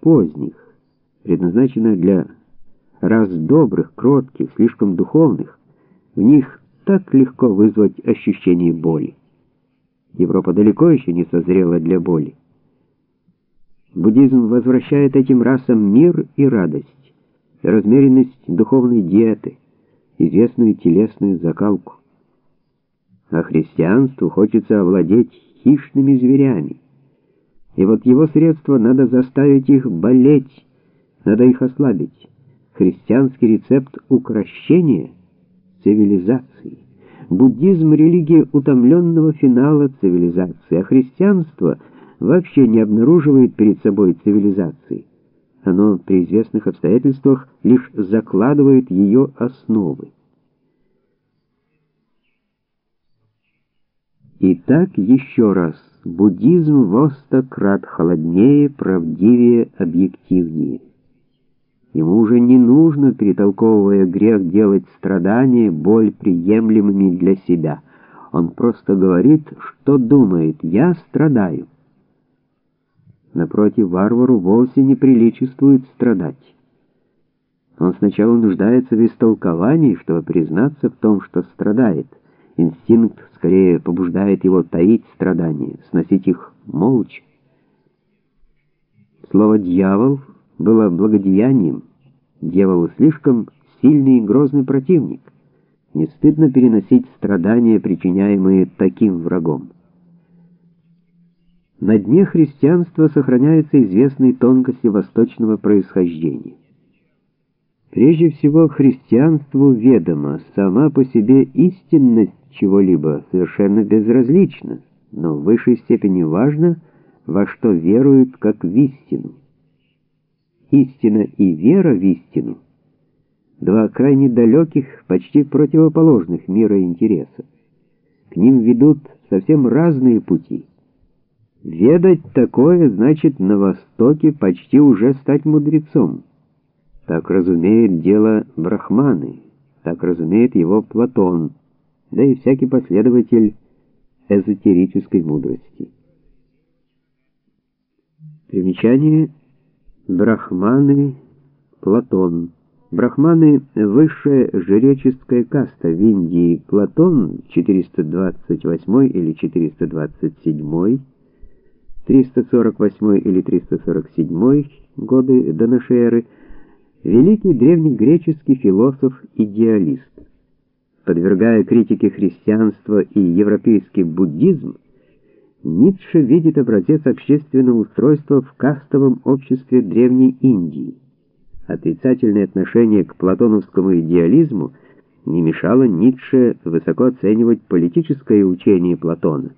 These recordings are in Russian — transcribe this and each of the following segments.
поздних, предназначена для раз добрых, кротких, слишком духовных. В них так легко вызвать ощущение боли. Европа далеко еще не созрела для боли. Буддизм возвращает этим расам мир и радость, размеренность духовной диеты, известную телесную закалку. А христианству хочется овладеть хищными зверями. И вот его средства надо заставить их болеть, надо их ослабить. Христианский рецепт укрощения цивилизации. Буддизм — религия утомленного финала цивилизации, а христианство вообще не обнаруживает перед собой цивилизации. Оно при известных обстоятельствах лишь закладывает ее основы. Итак, еще раз, буддизм во крат холоднее, правдивее, объективнее. Ему уже не нужно, перетолковывая грех, делать страдания, боль приемлемыми для себя. Он просто говорит, что думает «я страдаю». Напротив, варвару вовсе не приличествует страдать. Он сначала нуждается в истолковании, чтобы признаться в том, что страдает. Инстинкт скорее побуждает его таить страдания, сносить их молча. Слово «дьявол» было благодеянием. Дьявол слишком сильный и грозный противник. Не стыдно переносить страдания, причиняемые таким врагом. На дне христианства сохраняются известные тонкости восточного происхождения. Прежде всего, христианству ведомо, сама по себе истинность чего-либо совершенно безразлична, но в высшей степени важно, во что веруют как в истину истина и вера в истину — два крайне далеких, почти противоположных мира интереса. К ним ведут совсем разные пути. Ведать такое значит на Востоке почти уже стать мудрецом. Так разумеет дело Брахманы, так разумеет его Платон, да и всякий последователь эзотерической мудрости. Примечание Брахманы, Платон. Брахманы — высшая жреческая каста в Индии. Платон, 428 или 427, 348 или 347 годы до нашей эры, великий древнегреческий философ-идеалист. Подвергая критике христианство и европейский буддизм, Ницше видит образец общественного устройства в кастовом обществе Древней Индии. Отрицательное отношение к платоновскому идеализму не мешало Ницше высоко оценивать политическое учение Платона,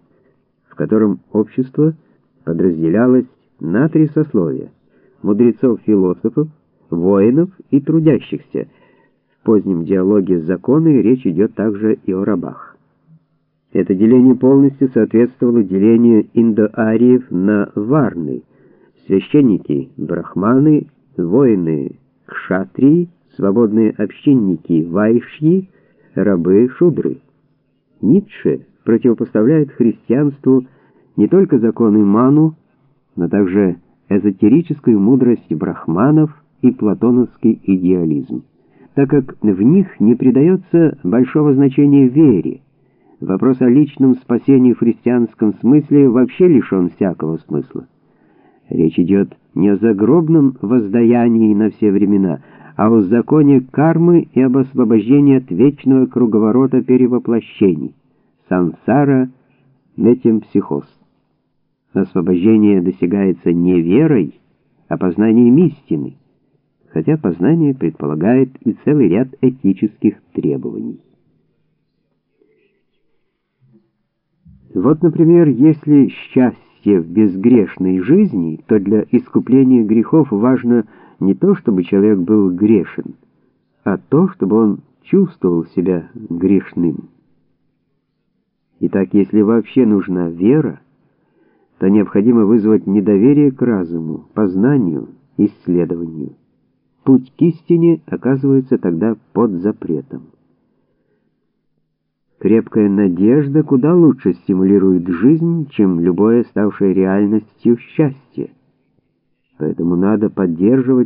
в котором общество подразделялось на три сословия – мудрецов-философов, воинов и трудящихся. В позднем диалоге «Законы» речь идет также и о рабах. Это деление полностью соответствовало делению индоариев на варны, священники — брахманы, воины — кшатрии, свободные общинники — вайшьи, рабы — шудры. Ницше противопоставляет христианству не только законы Ману, но также эзотерическую мудрость брахманов и платоновский идеализм, так как в них не придается большого значения вере, Вопрос о личном спасении в христианском смысле вообще лишен всякого смысла. Речь идет не о загробном воздаянии на все времена, а о законе кармы и об освобождении от вечного круговорота перевоплощений. Сансара метемпсихоз. Освобождение достигается не верой, а познанием истины, хотя познание предполагает и целый ряд этических требований. Вот, например, если счастье в безгрешной жизни, то для искупления грехов важно не то, чтобы человек был грешен, а то, чтобы он чувствовал себя грешным. Итак, если вообще нужна вера, то необходимо вызвать недоверие к разуму, познанию, исследованию. Путь к истине оказывается тогда под запретом. Крепкая надежда куда лучше стимулирует жизнь, чем любое ставшее реальностью счастье. Поэтому надо поддерживать